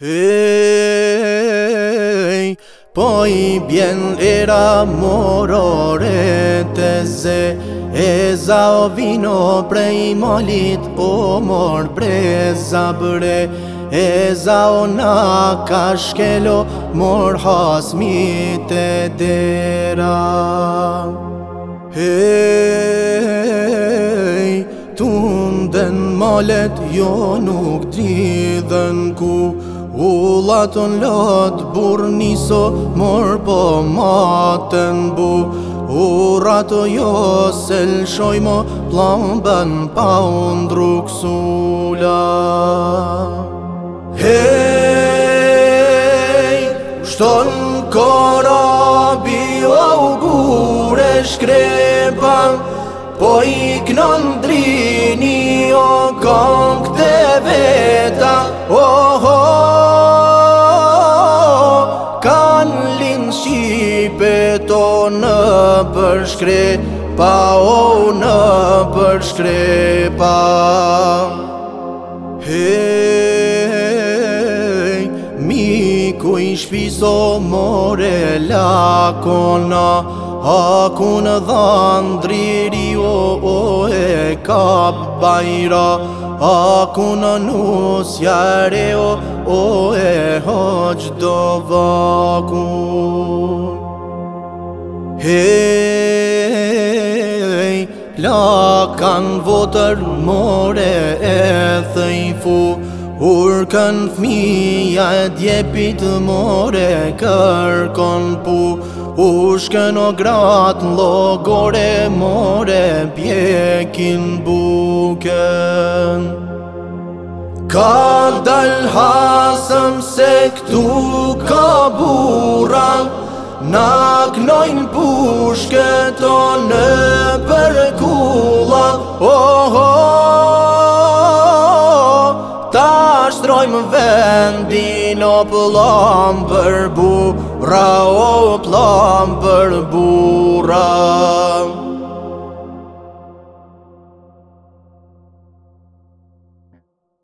Hej, po i bjen era morore të ze E za o vino prej molit o po mor breza bre E za o na ka shkelo mor hasmi të dera Hej, tunden malet jo nuk dridhen ku U laton bur niso mor po matën bu U rato jo sel shojmo plamban pa undru ksula Hej, shtonë kora bila u gure shkrepa Po i knon drita beto në përshkre, pa o në përshkre, pa. Hej, mi ku i shpiso more lakona, A ku në dhanë driri o o e kap bajra A ku në nusjare o o e hoqdo vakur Hej, la kanë votër more e thëj fu Urkën fmija e djepit more kërkon pu U shkën o gratë në logore more pjekin buken Ka dalhasem hasëm se këtu ka buran Na knojn pushke to në përkulla Oho, oh, ta shtrojmë vendin o plam për bura O plam për bura